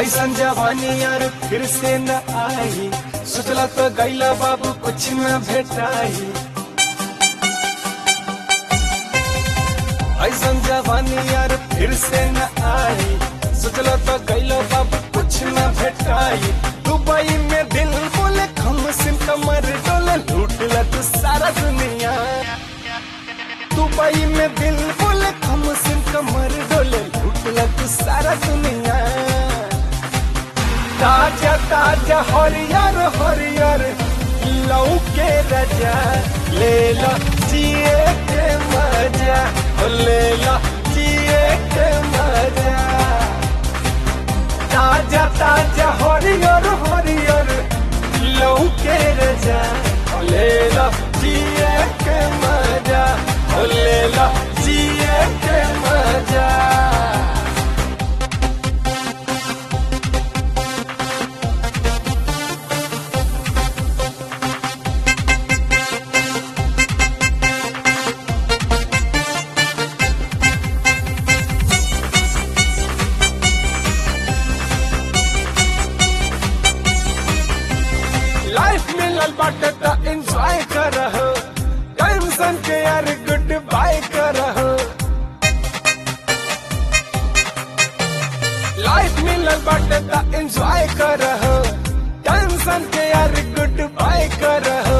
ऐसन जवानी यार, फिर से न आई। सोचला तो गैला बाबू, कुछ न भेटाई। ऐसन जवानी यार, फिर से न आई। सोचला तो गैला बाबू, कुछ न भेटाई। दुबई में दिल बोले, खम सिम कमर डोले, लूट ला तू सारा दुनिया। दुबई में दिल बोले, खम सिम कमर डोले, लूट ला तू सारा दुनिया। ताज़ा ताज़ा हरियर हरियर लौके रजा ले लो जिए के मज़ा ले लो। लाइफ बाटे त एंजॉय करहो टेंशन के यार गुड बाय करहो लाइफ मिलल बाटे त एंजॉय करहो टेंशन के यार गुड बाय करहो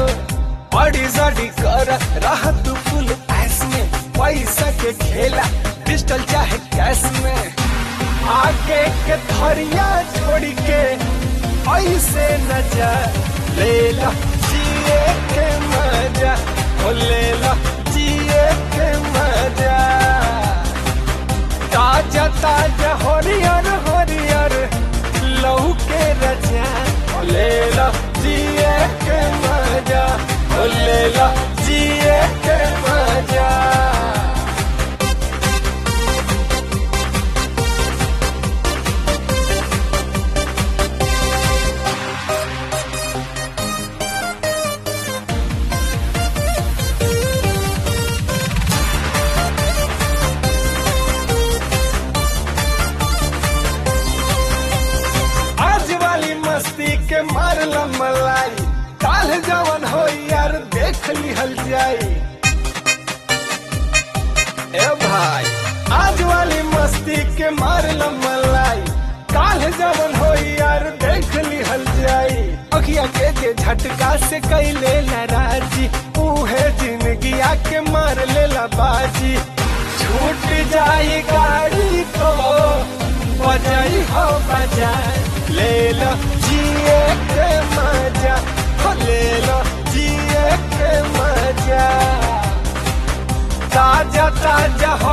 बड़ी जड़ी कर रह तू फुल ऐस में। पैसा के खेला पिस्टल चाहे कैश में। आगे के थरिया छोड़ के, ऐसे न जा। ले लो जिए के मज़ा मारल मलाई काल जवन हो यार देख लिहल जाई। ए भाई, आज वाली मस्ती के मारल मलाई काल जवन हो यार देख लिहल जाई। अखिया के के झटका से कैले नाराजी उहे ज़िंदगी आके मार लेला बाजी। छूट जाई गाड़ी तो बजाई हो जिए के जिए के मज़ा ताज़ा ताज़ा हरियर